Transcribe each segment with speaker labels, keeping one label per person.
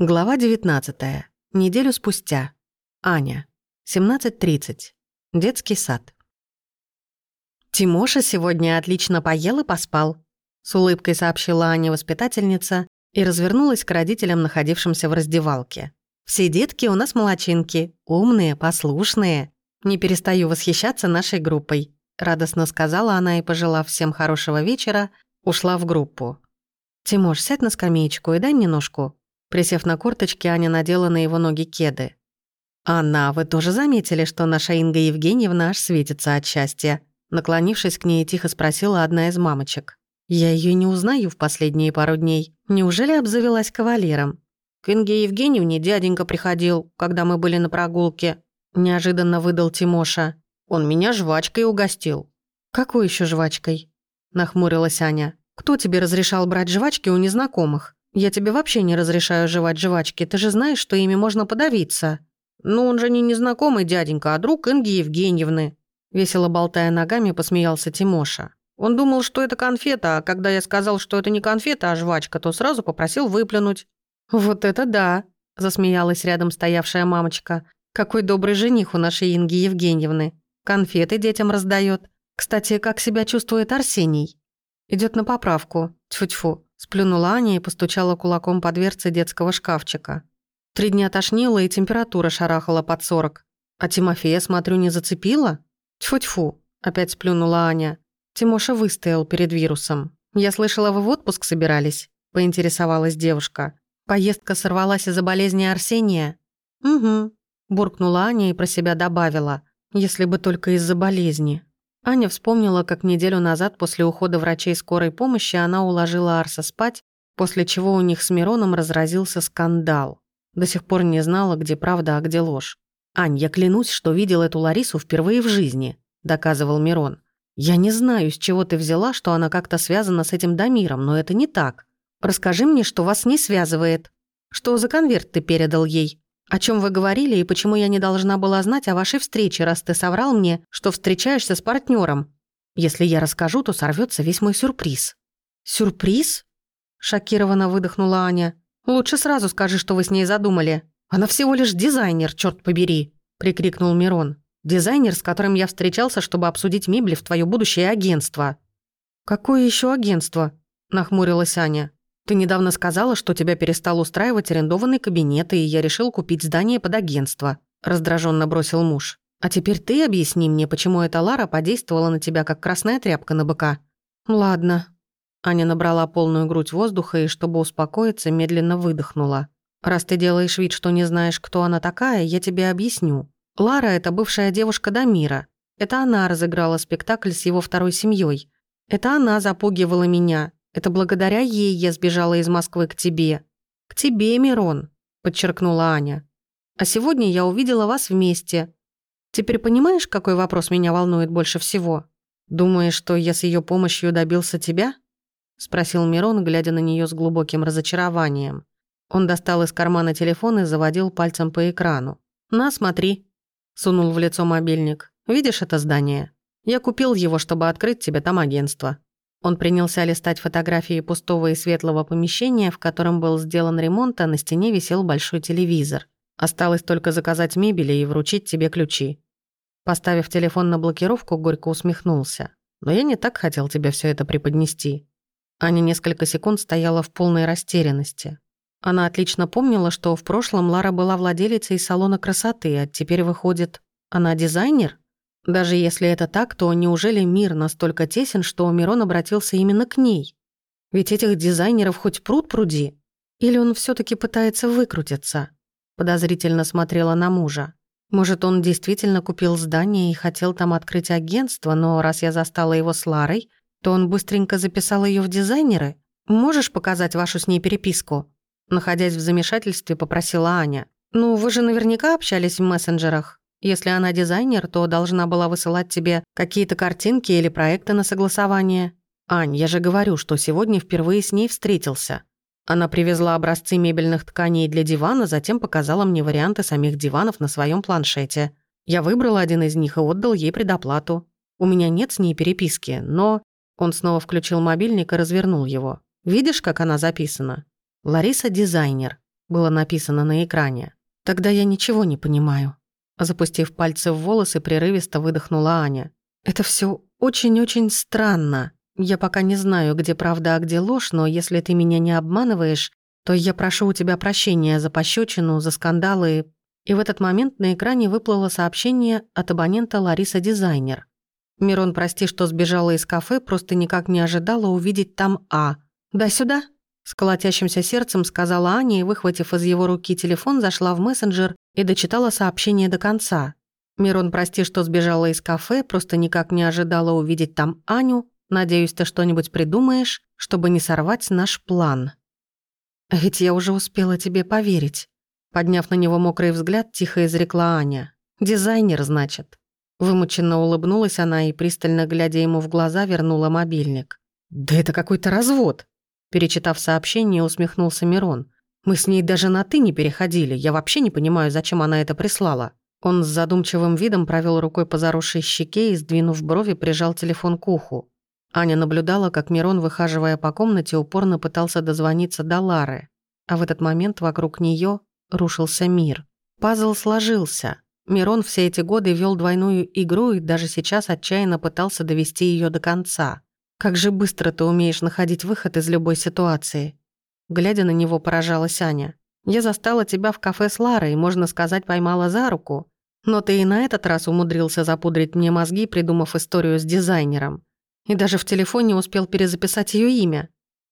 Speaker 1: Глава 19. Неделю спустя. Аня. 17.30. Детский сад. «Тимоша сегодня отлично поел и поспал», — с улыбкой сообщила Аня воспитательница и развернулась к родителям, находившимся в раздевалке. «Все детки у нас молочинки, умные, послушные. Не перестаю восхищаться нашей группой», — радостно сказала она и, пожелав всем хорошего вечера, ушла в группу. «Тимош, сядь на скамеечку и дай мне ножку», Присев на корточки, Аня надела на его ноги кеды. «Анна, вы тоже заметили, что наша Инга Евгеньевна аж светится от счастья?» Наклонившись к ней, тихо спросила одна из мамочек. «Я ее не узнаю в последние пару дней. Неужели обзавелась кавалером?» «К Инге Евгеньевне дяденька приходил, когда мы были на прогулке», неожиданно выдал Тимоша. «Он меня жвачкой угостил». «Какой еще жвачкой?» нахмурилась Аня. «Кто тебе разрешал брать жвачки у незнакомых?» Я тебе вообще не разрешаю жевать жвачки. Ты же знаешь, что ими можно подавиться. Ну, он же не незнакомый дяденька, а друг Инги Евгеньевны». Весело болтая ногами, посмеялся Тимоша. Он думал, что это конфета, а когда я сказал, что это не конфета, а жвачка, то сразу попросил выплюнуть. «Вот это да!» – засмеялась рядом стоявшая мамочка. «Какой добрый жених у нашей Инги Евгеньевны. Конфеты детям раздает. Кстати, как себя чувствует Арсений?» Идет на поправку. Тьфу-тьфу. Сплюнула Аня и постучала кулаком по дверце детского шкафчика. Три дня тошнило, и температура шарахала под сорок. А Тимофея, смотрю, не зацепила? Тьфу-тьфу, опять сплюнула Аня. Тимоша выстоял перед вирусом. Я слышала, вы в отпуск собирались? Поинтересовалась девушка. Поездка сорвалась из-за болезни Арсения? Угу, буркнула Аня и про себя добавила. Если бы только из-за болезни. Аня вспомнила, как неделю назад после ухода врачей скорой помощи она уложила Арса спать, после чего у них с Мироном разразился скандал. До сих пор не знала, где правда, а где ложь. «Ань, я клянусь, что видел эту Ларису впервые в жизни», — доказывал Мирон. «Я не знаю, с чего ты взяла, что она как-то связана с этим Дамиром, но это не так. Расскажи мне, что вас не связывает. Что за конверт ты передал ей?» «О чем вы говорили и почему я не должна была знать о вашей встрече, раз ты соврал мне, что встречаешься с партнером? Если я расскажу, то сорвется весь мой сюрприз». «Сюрприз?» – шокированно выдохнула Аня. «Лучше сразу скажи, что вы с ней задумали. Она всего лишь дизайнер, черт побери!» – прикрикнул Мирон. «Дизайнер, с которым я встречался, чтобы обсудить мебли в твое будущее агентство». «Какое еще агентство?» – нахмурилась Аня. Ты недавно сказала, что тебя перестал устраивать арендованный кабинет, и я решил купить здание под агентство», — раздраженно бросил муж. «А теперь ты объясни мне, почему эта Лара подействовала на тебя, как красная тряпка на быка». «Ладно». Аня набрала полную грудь воздуха и, чтобы успокоиться, медленно выдохнула. «Раз ты делаешь вид, что не знаешь, кто она такая, я тебе объясню. Лара — это бывшая девушка Дамира. Это она разыграла спектакль с его второй семьей. Это она запугивала меня, это благодаря ей я сбежала из Москвы к тебе. К тебе, Мирон, подчеркнула Аня. А сегодня я увидела вас вместе. Теперь понимаешь, какой вопрос меня волнует больше всего? Думаешь, что я с ее помощью добился тебя? спросил Мирон, глядя на нее с глубоким разочарованием. Он достал из кармана телефон и заводил пальцем по экрану. «На, смотри», — сунул в лицо мобильник. «Видишь это здание? Я купил его, чтобы открыть тебе там агентство. Он принялся листать фотографии пустого и светлого помещения, в котором был сделан ремонт, а на стене висел большой телевизор. Осталось только заказать мебели и вручить тебе ключи. Поставив телефон на блокировку, горько усмехнулся. «Но я не так хотел тебе все это преподнести». Аня несколько секунд стояла в полной растерянности. Она отлично помнила, что в прошлом Лара была владелицей салона красоты, а теперь выходит, она дизайнер? Даже если это так, то неужели мир настолько тесен, что Мирон обратился именно к ней? Ведь этих дизайнеров хоть пруд пруди. Или он все таки пытается выкрутиться? Подозрительно смотрела на мужа. Может, он действительно купил здание и хотел там открыть агентство, но раз я застала его с Ларой, то он быстренько записал ее в дизайнеры? Можешь показать вашу с ней переписку?» Находясь в замешательстве, попросила Аня. «Ну, вы же наверняка общались в мессенджерах?» Если она дизайнер, то должна была высылать тебе какие-то картинки или проекты на согласование. Ань, я же говорю, что сегодня впервые с ней встретился. Она привезла образцы мебельных тканей для дивана, затем показала мне варианты самих диванов на своем планшете. Я выбрал один из них и отдал ей предоплату. У меня нет с ней переписки, но... Он снова включил мобильник и развернул его. Видишь, как она записана? «Лариса – дизайнер», было написано на экране. Тогда я ничего не понимаю. Запустив пальцы в волосы, прерывисто выдохнула Аня. «Это все очень-очень странно. Я пока не знаю, где правда, а где ложь, но если ты меня не обманываешь, то я прошу у тебя прощения за пощечину, за скандалы». И в этот момент на экране выплыло сообщение от абонента Лариса Дизайнер. «Мирон, прости, что сбежала из кафе, просто никак не ожидала увидеть там А. Да сюда?» С колотящимся сердцем сказала Аня и, выхватив из его руки телефон, зашла в мессенджер и дочитала сообщение до конца. «Мирон, прости, что сбежала из кафе, просто никак не ожидала увидеть там Аню. Надеюсь, ты что-нибудь придумаешь, чтобы не сорвать наш план». «А «Ведь я уже успела тебе поверить», — подняв на него мокрый взгляд, тихо изрекла Аня. «Дизайнер, значит». Вымученно улыбнулась она и, пристально глядя ему в глаза, вернула мобильник. «Да это какой-то развод!» Перечитав сообщение, усмехнулся Мирон. «Мы с ней даже на «ты» не переходили. Я вообще не понимаю, зачем она это прислала». Он с задумчивым видом провел рукой по заросшей щеке и, сдвинув брови, прижал телефон к уху. Аня наблюдала, как Мирон, выхаживая по комнате, упорно пытался дозвониться до Лары. А в этот момент вокруг нее рушился мир. Пазл сложился. Мирон все эти годы вел двойную игру и даже сейчас отчаянно пытался довести ее до конца. Как же быстро ты умеешь находить выход из любой ситуации. Глядя на него, поражалась Аня. Я застала тебя в кафе с Ларой, можно сказать, поймала за руку. Но ты и на этот раз умудрился запудрить мне мозги, придумав историю с дизайнером. И даже в телефоне успел перезаписать ее имя.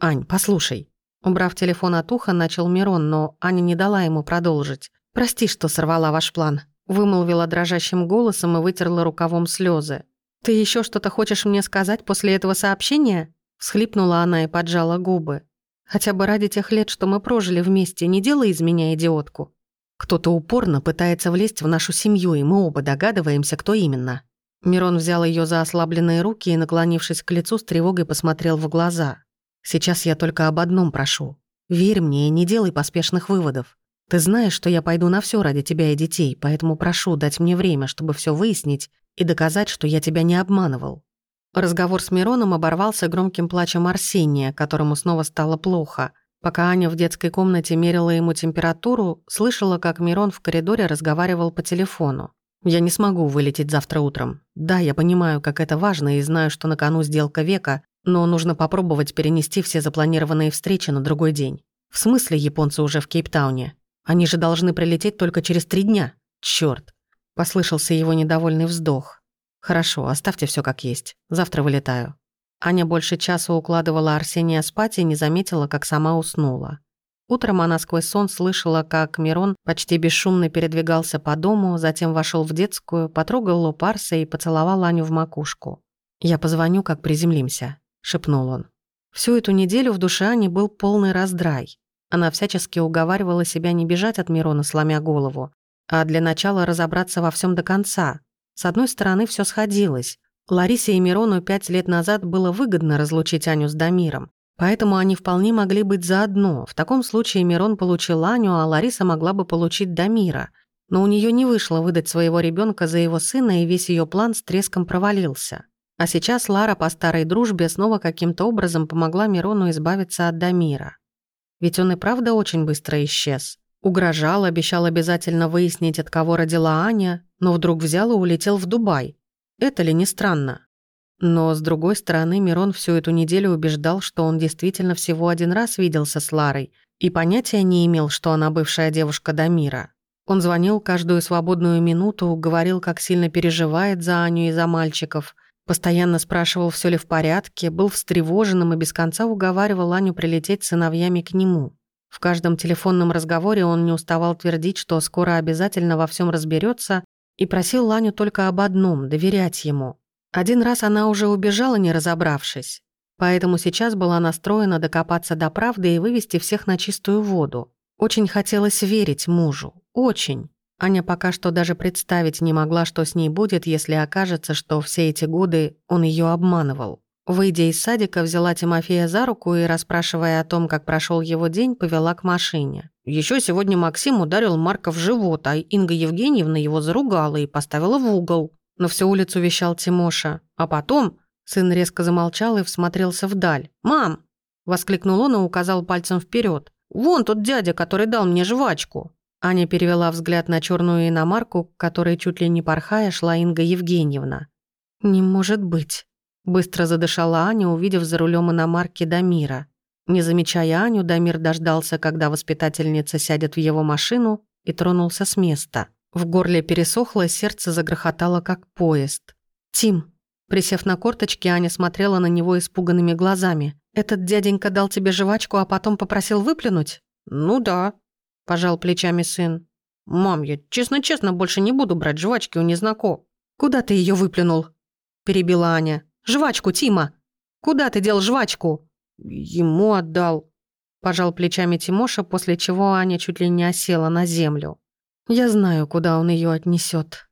Speaker 1: «Ань, послушай». Убрав телефон от уха, начал Мирон, но Аня не дала ему продолжить. «Прости, что сорвала ваш план», — вымолвила дрожащим голосом и вытерла рукавом слезы. «Ты еще что-то хочешь мне сказать после этого сообщения?» Всхлипнула она и поджала губы. «Хотя бы ради тех лет, что мы прожили вместе, не делай из меня идиотку. Кто-то упорно пытается влезть в нашу семью, и мы оба догадываемся, кто именно». Мирон взял ее за ослабленные руки и, наклонившись к лицу, с тревогой посмотрел в глаза. «Сейчас я только об одном прошу. Верь мне и не делай поспешных выводов. Ты знаешь, что я пойду на все ради тебя и детей, поэтому прошу дать мне время, чтобы все выяснить и доказать, что я тебя не обманывал. Разговор с Мироном оборвался громким плачем Арсения, которому снова стало плохо. Пока Аня в детской комнате мерила ему температуру, слышала, как Мирон в коридоре разговаривал по телефону. «Я не смогу вылететь завтра утром. Да, я понимаю, как это важно, и знаю, что на кону сделка века, но нужно попробовать перенести все запланированные встречи на другой день. В смысле японцы уже в Кейптауне? Они же должны прилететь только через три дня. Чёрт, Послышался его недовольный вздох. «Хорошо, оставьте все как есть. Завтра вылетаю». Аня больше часа укладывала Арсения спать и не заметила, как сама уснула. Утром она сквозь сон слышала, как Мирон почти бесшумно передвигался по дому, затем вошел в детскую, потрогал лоб Арса и поцеловал Аню в макушку. «Я позвоню, как приземлимся», — шепнул он. Всю эту неделю в душе Ани был полный раздрай. Она всячески уговаривала себя не бежать от Мирона, сломя голову, а для начала разобраться во всем до конца. С одной стороны, все сходилось. Ларисе и Мирону пять лет назад было выгодно разлучить Аню с Дамиром. Поэтому они вполне могли быть заодно. В таком случае Мирон получил Аню, а Лариса могла бы получить Дамира. Но у нее не вышло выдать своего ребенка за его сына, и весь ее план с треском провалился. А сейчас Лара по старой дружбе снова каким-то образом помогла Мирону избавиться от Дамира. Ведь он и правда очень быстро исчез. Угрожал, обещал обязательно выяснить, от кого родила Аня, но вдруг взял и улетел в Дубай. Это ли не странно? Но, с другой стороны, Мирон всю эту неделю убеждал, что он действительно всего один раз виделся с Ларой и понятия не имел, что она бывшая девушка Дамира. Он звонил каждую свободную минуту, говорил, как сильно переживает за Аню и за мальчиков, постоянно спрашивал, все ли в порядке, был встревоженным и без конца уговаривал Аню прилететь с сыновьями к нему. В каждом телефонном разговоре он не уставал твердить, что скоро обязательно во всем разберется, и просил Ланю только об одном – доверять ему. Один раз она уже убежала, не разобравшись, поэтому сейчас была настроена докопаться до правды и вывести всех на чистую воду. Очень хотелось верить мужу. Очень. Аня пока что даже представить не могла, что с ней будет, если окажется, что все эти годы он ее обманывал. Выйдя из садика, взяла Тимофея за руку и, расспрашивая о том, как прошел его день, повела к машине. Еще сегодня Максим ударил Марка в живот, а Инга Евгеньевна его заругала и поставила в угол. На всю улицу вещал Тимоша. А потом сын резко замолчал и всмотрелся вдаль. «Мам!» – воскликнул он и указал пальцем вперед. «Вон тот дядя, который дал мне жвачку!» Аня перевела взгляд на черную иномарку, к которой чуть ли не порхая шла Инга Евгеньевна. «Не может быть!» Быстро задышала Аня, увидев за рулем иномарки Дамира. Не замечая Аню, Дамир дождался, когда воспитательница сядет в его машину, и тронулся с места. В горле пересохло, сердце загрохотало, как поезд. «Тим!» Присев на корточки, Аня смотрела на него испуганными глазами. «Этот дяденька дал тебе жвачку, а потом попросил выплюнуть?» «Ну да», – пожал плечами сын. «Мам, я честно-честно больше не буду брать жвачки у незнаком». «Куда ты ее выплюнул?» – перебила Аня. Жвачку, Тима! Куда ты дел жвачку?» «Ему отдал», — пожал плечами Тимоша, после чего Аня чуть ли не осела на землю. «Я знаю, куда он ее отнесет.